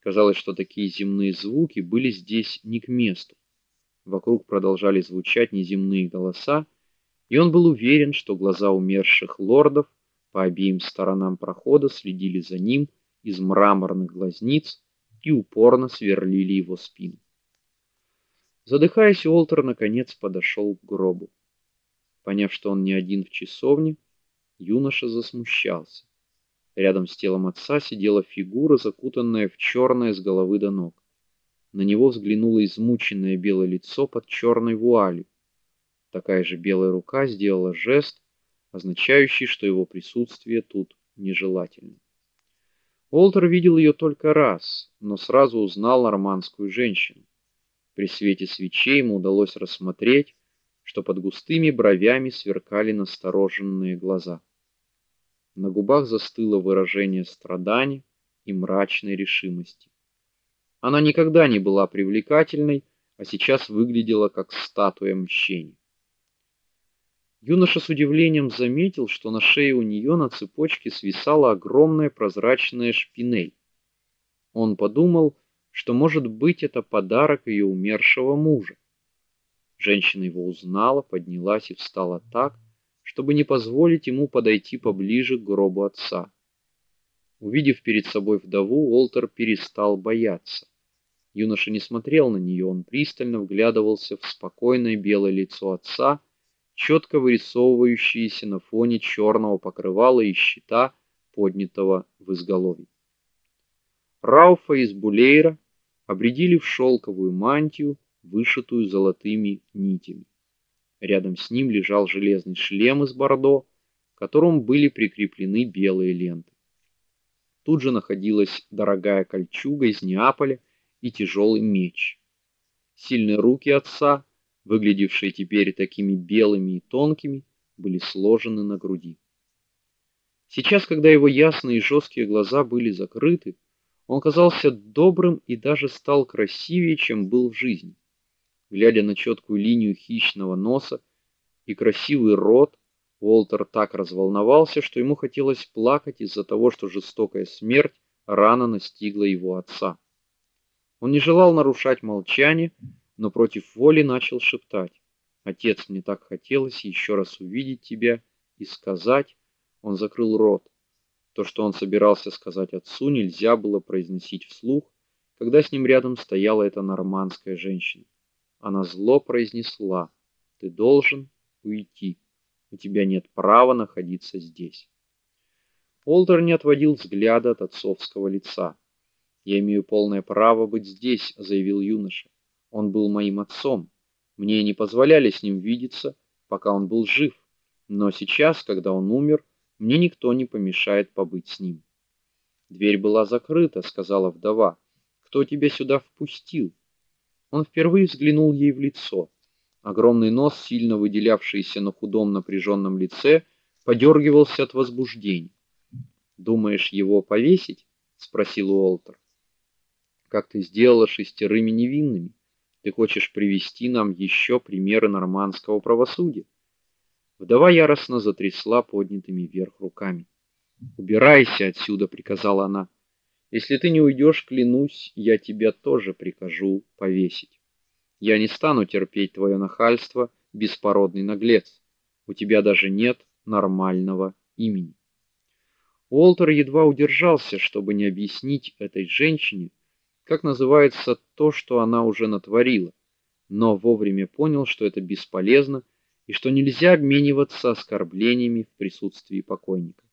Казалось, что такие земные звуки были здесь не к месту. Вокруг продолжали звучать неземные голоса, и он был уверен, что глаза умерших лордов по обеим сторонам прохода следили за ним из мраморных глазниц и упорно сверлили его спину. Задыхаясь, Уолтер наконец подошел к гробу. Поняв, что он не один в часовне, юноша засмущался. Рядом с телом отца сидела фигура, закутанная в черное с головы до ног. На него взглянуло измученное белое лицо под черной вуалью. Такая же белая рука сделала жест, означающий, что его присутствие тут нежелательно. Уолтер видел ее только раз, но сразу узнал нормандскую женщину. При свете свечей ему удалось рассмотреть, что под густыми бровями сверкали настороженные глаза. На губах застыло выражение страдания и мрачной решимости. Она никогда не была привлекательной, а сейчас выглядела как статуя мщения. Юноша с удивлением заметил, что на шее у нее на цепочке свисала огромная прозрачная шпинель. Он подумал, что может быть это подарок ее умершего мужа. Женщина его узнала, поднялась и встала так, чтобы не позволить ему подойти поближе к гробу отца. Увидев перед собой вдову, Олтер перестал бояться. Юноша не смотрел на нее, он пристально вглядывался в спокойное белое лицо отца четко вырисовывающиеся на фоне черного покрывала и щита, поднятого в изголовье. Рауфа из Булейра обредили в шелковую мантию, вышитую золотыми нитями. Рядом с ним лежал железный шлем из бордо, к которому были прикреплены белые ленты. Тут же находилась дорогая кольчуга из Неаполя и тяжелый меч. Сильные руки отца выглядевшие теперь такими белыми и тонкими, были сложены на груди. Сейчас, когда его ясные и жесткие глаза были закрыты, он казался добрым и даже стал красивее, чем был в жизни. Глядя на четкую линию хищного носа и красивый рот, Уолтер так разволновался, что ему хотелось плакать из-за того, что жестокая смерть рано настигла его отца. Он не желал нарушать молчание, но против воли начал шептать: "Отец, мне так хотелось еще раз увидеть тебя и сказать". Он закрыл рот. То, что он собирался сказать отцу, нельзя было произносить вслух, когда с ним рядом стояла эта нормандская женщина. Она зло произнесла: "Ты должен уйти. У тебя нет права находиться здесь". Олдер не отводил взгляда от отцовского лица. "Я имею полное право быть здесь", заявил юноша. Он был моим отцом. Мне не позволяли с ним видеться, пока он был жив, но сейчас, когда он умер, мне никто не помешает побыть с ним. Дверь была закрыта, сказала вдова. Кто тебя сюда впустил? Он впервые взглянул ей в лицо. Огромный нос, сильно выделявшийся на худом напряженном лице, подергивался от возбуждения. Думаешь, его повесить? спросил Уолтер. Как ты сделала шестерыми невинными? Ты хочешь привести нам еще примеры нормандского правосудия? Вдова яростно затрясла поднятыми вверх руками. "Убирайся отсюда", приказала она. "Если ты не уйдешь, клянусь, я тебя тоже прикажу повесить. Я не стану терпеть твое нахальство, беспородный наглец. У тебя даже нет нормального имени". Уолтер едва удержался, чтобы не объяснить этой женщине, как называется то, что она уже натворила, но вовремя понял, что это бесполезно и что нельзя обмениваться оскорблениями в присутствии покойника.